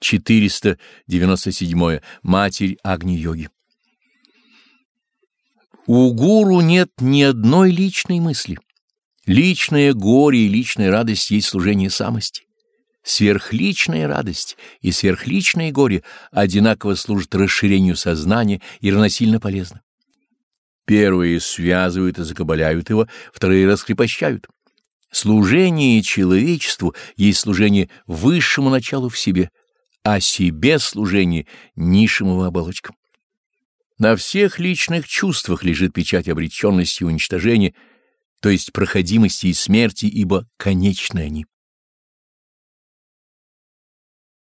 497. Матерь Агни-йоги. У гуру нет ни одной личной мысли. Личное горе и личная радость есть служение самости. Сверхличная радость и сверхличное горе одинаково служат расширению сознания и равносильно полезны. Первые связывают и закабаляют его, вторые раскрепощают. Служение человечеству есть служение высшему началу в себе, а себе служение низшим его оболочкам. На всех личных чувствах лежит печать обреченности и уничтожения, то есть проходимости и смерти, ибо конечны они.